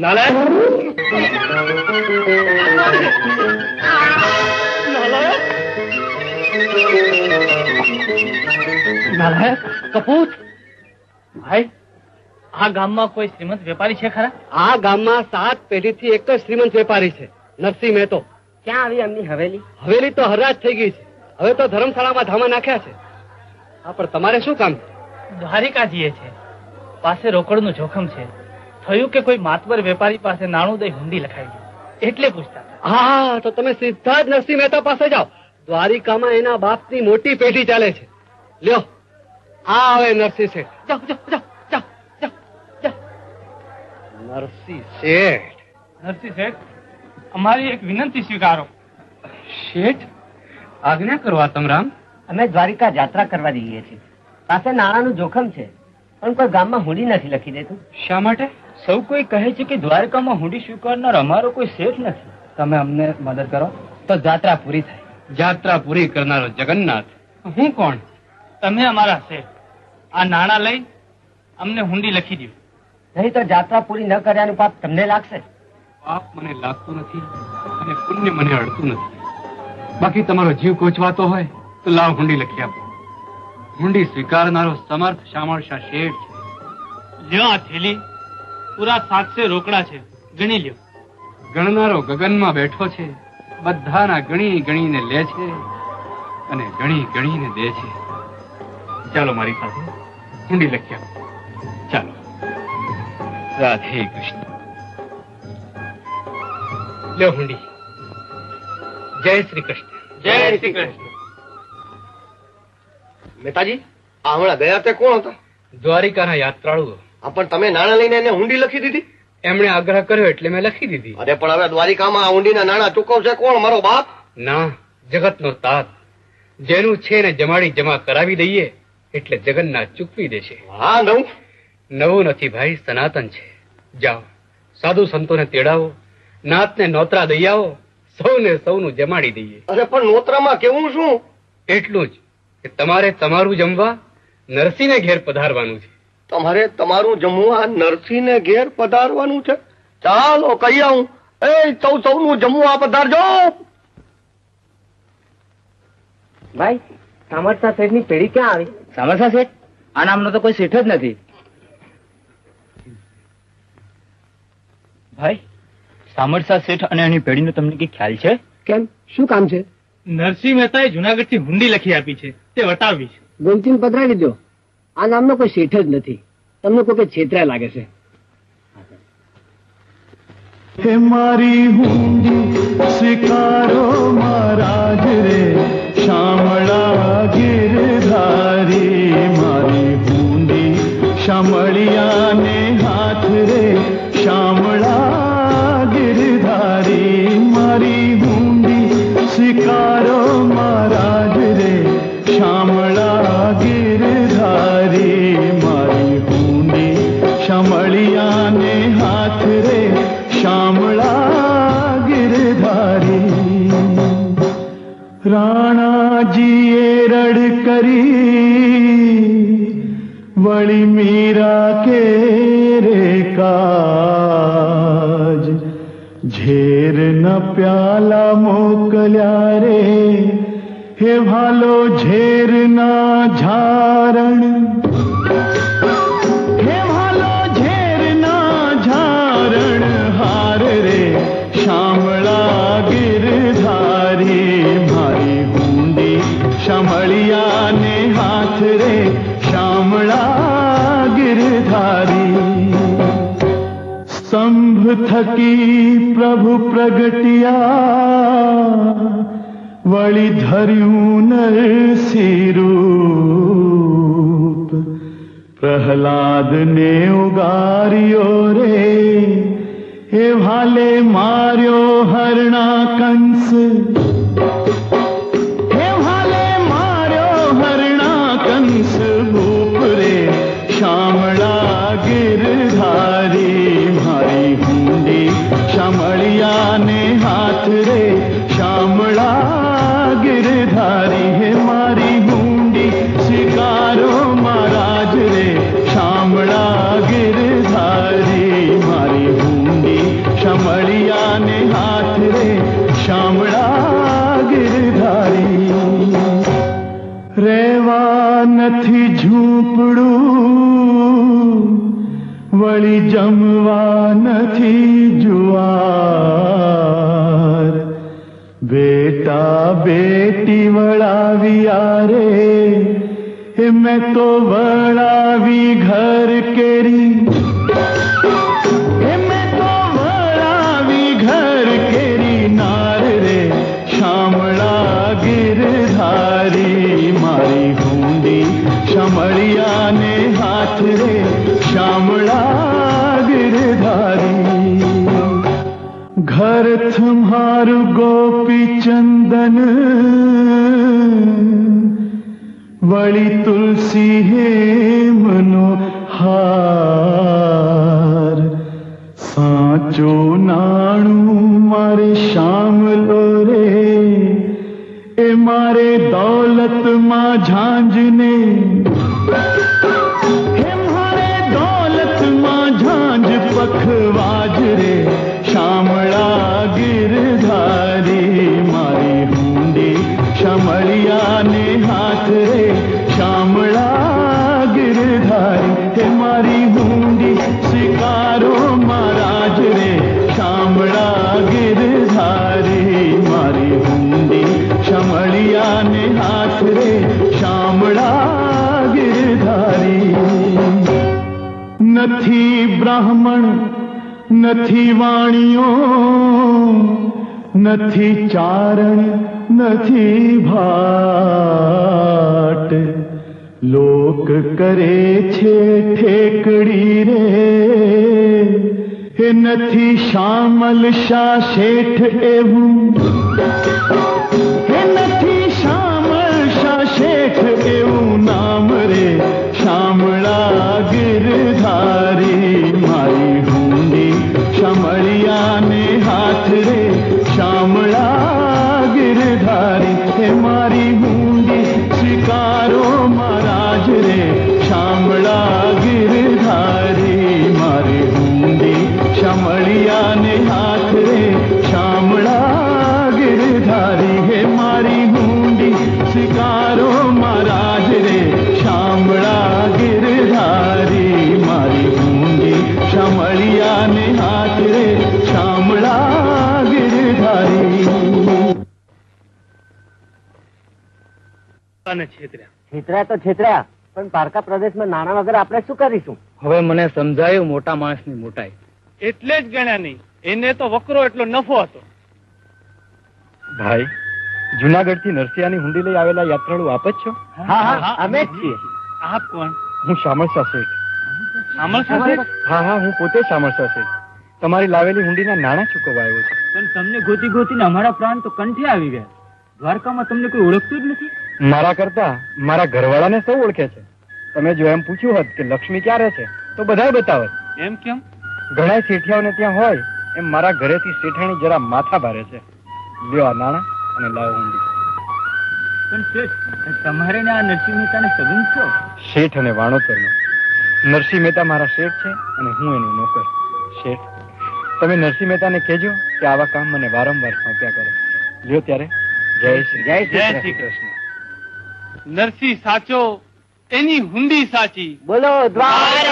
નાલાયક કપૂત ભાઈ આ ગામમાં કોઈ શ્રીમંત વેપારી છે ખરા? આ ગામમાં સાત પેઢીથી એક જ શ્રીમંત વેપારી છે નરસિંહ મહેતો. ક્યાં આવી એમની હવેલી? હવેલી તો હરાજ થઈ ગઈ છે. હવે તો ધર્મશાળામાં ધામા નાખ્યા છે. હા પણ તમારે શું કામ છે? દ્વારિકા જઈએ છે. પાસે રોકડનું જોખમ છે. થયું કે કોઈ માતબર વેપારી પાસે નાણું દઈ હુંડી લખાઈ ગયું? એટલે પૂછતા હા તો તમે સીધા જ નરસિંહ મહેતા પાસે જાઓ. દ્વારિકામાં એના બાપની મોટી પેઢી ચાલે છે. લ્યો આ આવે નરસિંહ શેઠ. જાઓ જાઓ જાઓ નરસિંહ શેઠ. નરસિંહ શેઠ અમારી એક વિનંતી સ્વીકારો. શેઠ આજ્ઞા કરવા તમરામ અમે દ્વારિકા યાત્રા કરવા જઈએ છીએ. પાસે નાણાંનું જોખમ છે પણ કોઈ ગામમાં હુંડી નથી લખી દેતું. શા માટે? સૌ કોઈ કહે છે કે દ્વારકામાં હુંડી સ્વીકારનાર અમારો કોઈ શેઠ નથી. તમે અમને મદદ કરો. તો જાત્રા પૂરી થાય. જાત્રા પૂરી કરનારો જગન્નાથ. હું કોણ? તમે અમારા શેઠ. આ નાણાં લઈ અમને હુંડી લખી દો નહીં તો જાત્રા પૂરી ન કર્યાનું પાપ તમને લાગશે? પાપ મને લાગતું નથી અને પુણ્ય મને અડતું નથી. બાકી તમારો જીવ કોચવાતો હોય તો લાવ હુંડી લખી આપો. હુંડી સ્વીકારનારો સમર્થ શામળ શાહ શેઠ છે. લ્યો આ થેલી પૂરા સાતસે રોકડા છે. ગણી લ્યો. ગણનારો ગગનમાં બેઠો છે. બધાના ગણી ગણીને લે છે અને ગણી ગણીને દે છે. ચાલો મારી સાથે હુંડી લખ્યા. ચાલો. રાધે કૃષ્ણ. લ્યો હુંડી જય શ્રી કૃષ્ણ. જય શ્રી કૃષ્ણ. મહેતાજી આ હમણાં ગયા તે કોણ હતા? દ્વારિકાના યાત્રાળુઓ. પણ તમે નાણાં લઈને એને હુંડી લખી દીધી? એમણે આગ્રહ કર્યો એટલે મેં લખી દીધી. અરે પણ હવે દ્વારિકામાં આ હુંડીના નાણાં ચૂકવશે કોણ મારો બાપ? ના જગતનો તાત. જેનું છે ને જમાડી જમા કરાવી દઈએ એટલે જગન્નાથ ચૂકવી દેશે. હા નવું. નવું નથી ભાઈ સનાતન છે. જાઓ સાધુ સંતોને તેડાવો નાતને નોતરા દઈ આવો સૌને સૌનું જમાડી દઈએ. અરે પણ નોતરામાં કેવું શું? એટલું જ કે તમારે તમારું જમવા નરસિંહને ઘેર પધારવાનું છે. તમારે તમારું જમવા નરસિંહને ઘેર પધારવાનું છે. ચાલો કહી આવું. એ સૌ સૌનું જમવા પધારજો. ભાઈ સામરસા શેઠની પેઢી ક્યાં આવી? સામરસા શેઠ? આ નામનો તો કોઈ શેઠ જ નથી. ભાઈ સામરસા શેઠ અને એની પેઢીનો તમને કઈ ખ્યાલ છે? કેમ? શું કામ છે? નરસિંહ મહેતાએ જુનાગઢથી હુંડી લખી આપી છે. તે વટાવવી છે ગોમતીને પધરાવી દો. આ નામનો કોઈ શેઠ જ નથી. તમને કોઈ છેતરા લાગે છે? મારી હુંડી સ્વીકારો મહારાજ વળી મીરા કે રે કાજ? ઝેર ન પ્યાલા મોકલ્યા રે? હે ભાલો ઝેર ના ઝારણ સ્તંભ થકી પ્રભુ પ્રગટિયા વળી ધર્યું નરસિંહ પ્રહલાદને ઉગાર્યો રે હે ભાલે માર્યો હરણા કંસ શામળિયાને હાથ રે શામળા ગિરધારી હે મારી હુંડી શિકારો મહારાજ રે શામળા ગિરધારી મારી હુંડી શમળિયાને હાથ રે શામળા ગિરધારી રેવા નથી ઝૂંપડું વળી જમવા નથી જુવાર બેટા બેટી વળાવ્યા રે હે મેં તો વળાવી ઘર કેરી હે મેં તો વળાવી ઘર કેરી નાર રે શામળા ગિરધારી મારી હુંડી શમળિયાને હાથ રે શામળા ગિરધારી ઘર તમારું ગોપી ચંદન વળી તુલસી હેમનો હાર સાચો નાણું મારે શામલો રે એ મારે દોલતમાં ઝાંઝને नथी वाणियो नथी चारण नथी भाट लोक करे छे ठेकड़ी रे हे नथी शामल शा शेठ एवं અને છેતર્યા. છેતર્યા તો છેતર્યા પણ પારકા પ્રદેશમાં નાણાં વગર આપણે શું કરીશું? હવે મને સમજાયું મોટા માણસની મોટાઈ. એટલે જ ગણ્યા નહીં. એને તો વકરો એટલો નફો હતો. ભાઈ જુનાગઢથી નરસિયાની હુંડી લઈ આવેલા યાત્રાળુ આપ જ છો? હા હા અમે જ છીએ. આપ કોણ? હું શામળશા શેઠ શામળ શેઠ હા હા હું પોતે શામળશા શેઠ તમારી લાવેલી હુંડીના નાણાં ચૂકવવા આવ્યો છું. પણ તમને ગોતી ગોતીને અમારા પ્રાણ તો કંઠે આવી ગયા. દ્વારકામાં તમને કોઈ ઓળખતું જ નથી? મારા કરતા મારા ઘરવાળાને સૌ ઓળખે છે. તમે જો એમ પૂછ્યું હોત કે લક્ષ્મી ક્યારે છે તો બધાય બતાવે એમ કેમ? ઘણા શેઠિયાઓને ત્યાં હોય એમ મારા ઘરેથી શેઠાણી જરા માથા ભારે છે. લ્યો આ નાણા અને લાવો ઊંડી. પણ શેઠ તમારે ને આ નરસિંહ મહેતાને સગન છો? શેઠ અને વાણોતરનો. નરસિંહ મહેતા મારા શેઠ છે અને હું એનો નોકર. શેઠ તમે નરસિંહ મહેતાને કહેજો કે આવા કામ મને વારંવાર સોંપ્યા કરે. લ્યો ત્યારે. જય શ્રી જય જય શ્રી કૃષ્ણ. નરસિંહ સાચો એની હુંડી સાચી. બોલો દ્વાર.